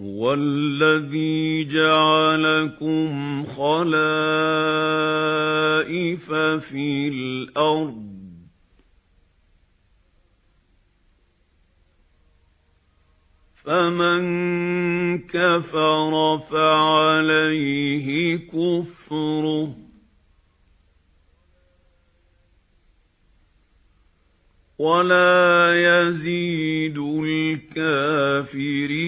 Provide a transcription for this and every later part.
هُوَ الَّذِي جَعَلَكُمْ خَلَائِفَ فِي الْأَرْضِ. فَمَن كَفَرَ فَعَلَيْهِ كُفْرُهُ. وَلَا يَزِيدُ الْكَافِرِينَ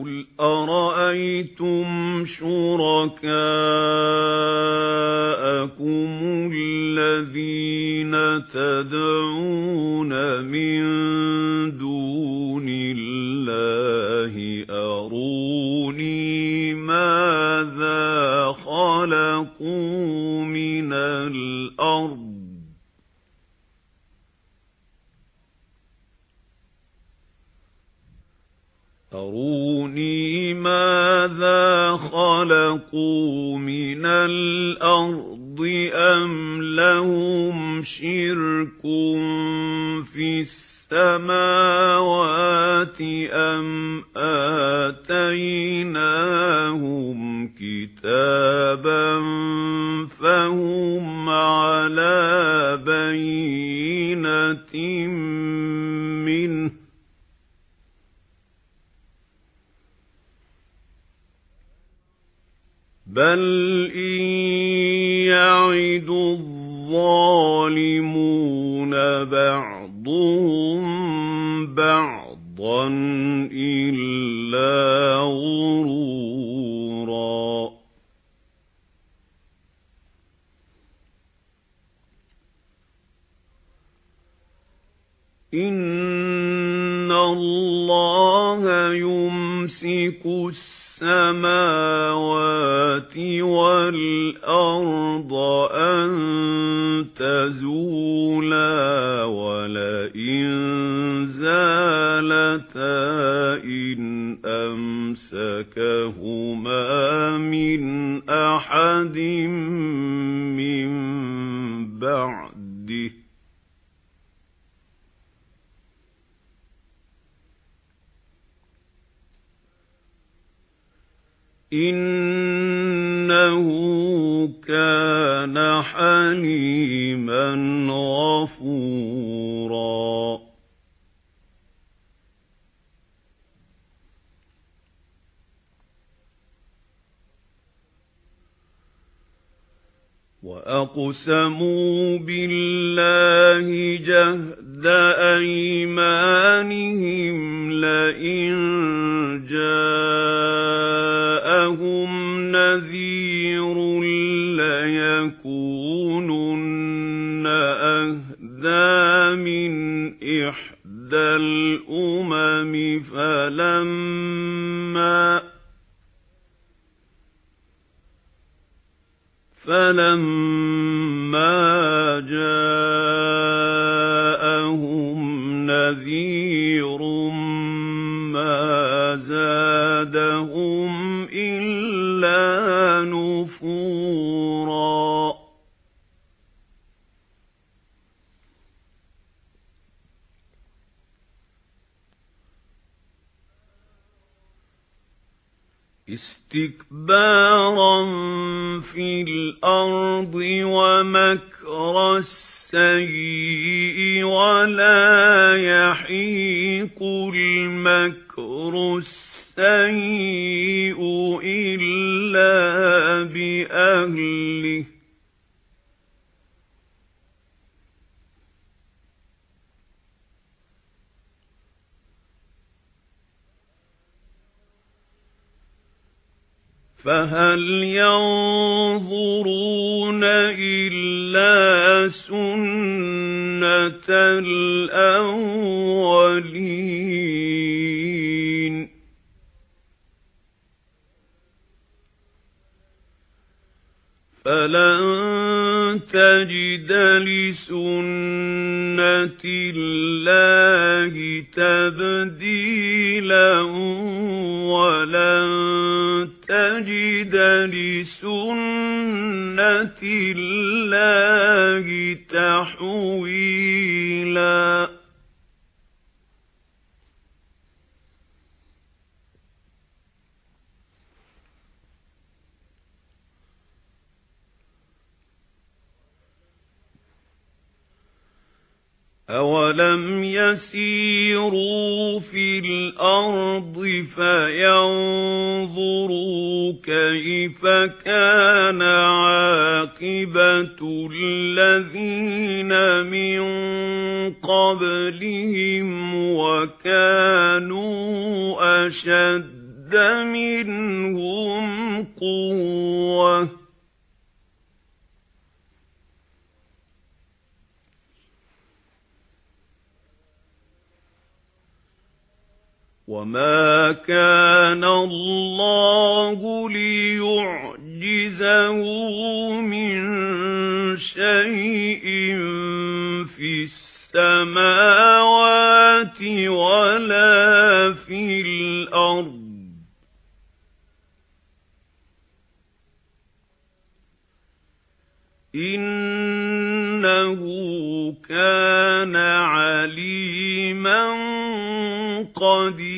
قُلْ أَرَأَيْتُمْ شُرَكَاءَكُمُ الَّذِينَ تَدْعُونَ مِن دُونِ اللَّهِ أَرُونِي مَاذَا خَلَقُوا مِنَ الْأَرْضِ أَرُونِي مَاذَا خَلَقُوا مِنَ الْأَرْضِ أَمْ لَهُمْ شِرْكٌ فِي السَّمَاوَاتِ أَمْ آتَيْنَاهُمْ بَلْ إِن يَعِدُ الظَّالِمُونَ بَعْضُهُم بَعْضًا إِلَّا غُرُورًا. إِنَّ اللَّهَ يُمْسِكُ السَّمَاوَاتِ وَالْأَرْضَ أَن تَزُولَا إِنَّهُ كَانَ حَلِيمًا غَفُورًا وَأَقْسَمُوا بِاللَّهِ جَهْدَ أَيْمَانِهِمْ لَئِن جَاءَهُمْ فَلَمَّا فَلَمَّا جَاءَهُمْ نَذِيرٌ مَا زَادَهُمْ إِلَّا اسْتِكْبَارًا فِي الْأَرْضِ وَمَكْرَ السَّيِّئِ وَلَا يَحِيقُ الْمَكْرُ السَّيِّئُ فَهَلْ يَنظُرُونَ إِلَّا سُنَّةَ الْأَوَّلِينَ؟ فَلَن تَجِدَ لِسُنَّةِ اللَّهِ تَبْدِيلًا وَلَن تَجِدَ لِسُنَّةِ اللَّهِ تَحْوِيلًا. أَوَلَمْ يَسِيرُوا فِي الْأَرْضِ فَيَنظُرُوا كَيْفَ كَانَ عَاقِبَةُ الَّذِينَ مِن قَبْلِهِمْ وَكَانُوا أَشَدَّ مِنْهُمْ قُوَّةً وَمَا كَانَ اللَّهُ لِيُعْجِزَهُ مِنْ شَيْءٍ فِي السَّمَاوَاتِ وَلَا فِي الْأَرْضِ إِنَّهُ كَانَ عَلِيمًا قَدِيرًا